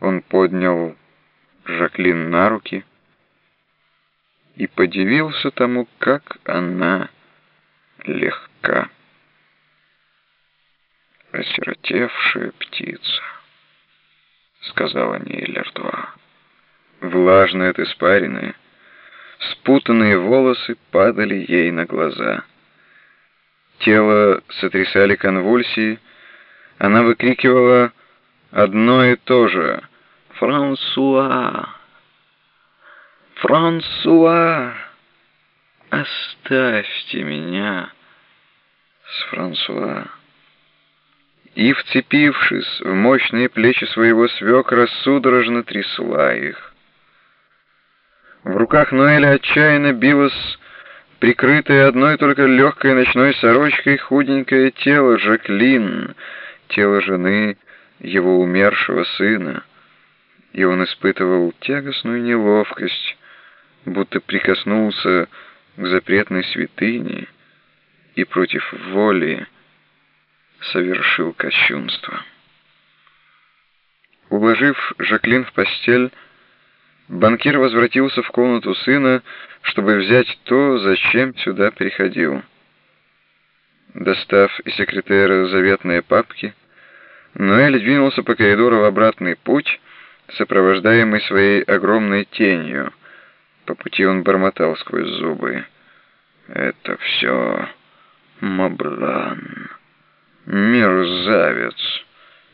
Он поднял Жаклин на руки и подивился тому, как она легка. «Осиротевшая птица», — сказала Нейлер-2. Влажные от испарины, спутанные волосы падали ей на глаза. Тело сотрясали конвульсии, она выкрикивала одно и то же «Франсуа! Франсуа! Оставьте меня с Франсуа!» И, вцепившись в мощные плечи своего свекра, судорожно трясла их. В руках Ноэля отчаянно билось прикрытое одной только легкой ночной сорочкой худенькое тело Жаклин, тело жены его умершего сына, и он испытывал тягостную неловкость, будто прикоснулся к запретной святыне и против воли совершил кощунство. Уложив Жаклин в постель, банкир возвратился в комнату сына, чтобы взять то, зачем сюда приходил. Достав из секретера заветные папки, Ноэль двинулся по коридору в обратный путь, сопровождаемый своей огромной тенью. По пути он бормотал сквозь зубы. «Это все Маблан. Мерзавец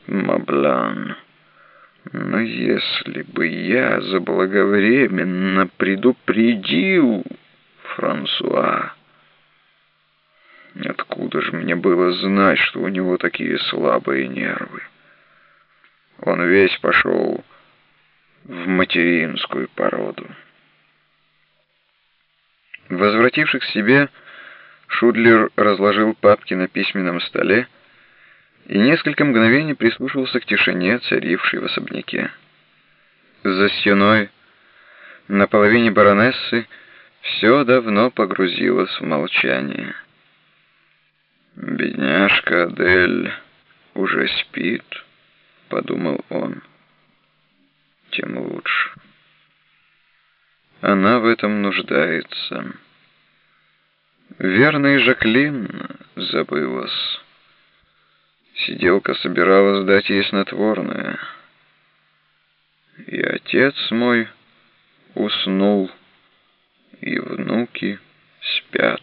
Маблан. Но если бы я заблаговременно предупредил Франсуа...» Откуда же мне было знать, что у него такие слабые нервы? Он весь пошел в материнскую породу. Возвратившись к себе, Шудлер разложил папки на письменном столе и несколько мгновений прислушивался к тишине, царившей в особняке. За стеной, на половине баронессы, все давно погрузилось в молчание. «Бедняжка Адель уже спит», — подумал он. «Тем лучше. Она в этом нуждается. Верный Жаклин забылась. Сиделка собиралась дать ей снотворное. И отец мой уснул, и внуки спят.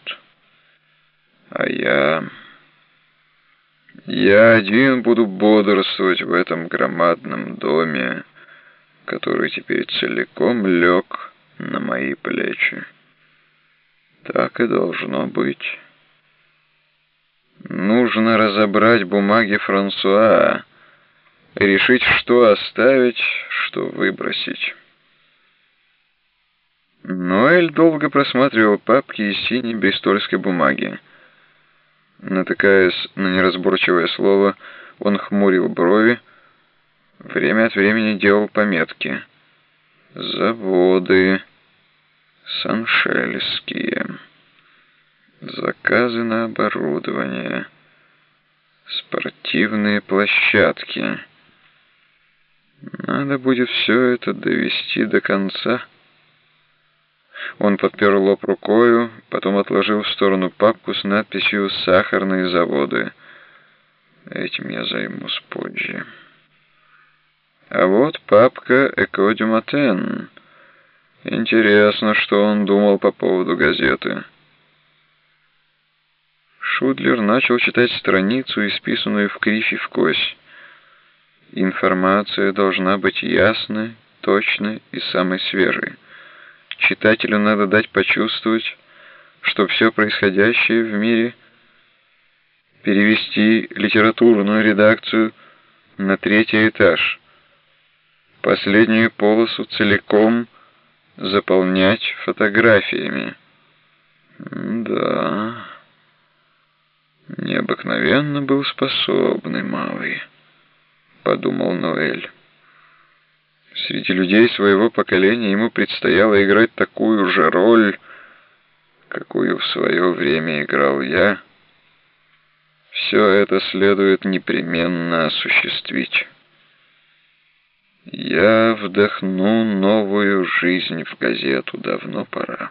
А я... Я один буду бодрствовать в этом громадном доме, который теперь целиком лег на мои плечи. Так и должно быть. Нужно разобрать бумаги Франсуа, решить, что оставить, что выбросить. Ноэль долго просматривал папки из синей бристольской бумаги. Натыкаясь на неразборчивое слово, он хмурил брови, время от времени делал пометки. Заводы саншельские. Заказы на оборудование. Спортивные площадки. Надо будет все это довести до конца. Он подпер лоб рукою, потом отложил в сторону папку с надписью «Сахарные заводы». Этим я займусь позже. А вот папка «Экодюматен». Интересно, что он думал по поводу газеты. Шудлер начал читать страницу, исписанную в кривь и в кость. Информация должна быть ясной, точной и самой свежей. Читателю надо дать почувствовать, что все происходящее в мире перевести литературную редакцию на третий этаж, последнюю полосу целиком заполнять фотографиями. Да, необыкновенно был способный малый, подумал Ноэль. Среди людей своего поколения ему предстояло играть такую же роль, какую в свое время играл я. Все это следует непременно осуществить. Я вдохну новую жизнь в газету, давно пора.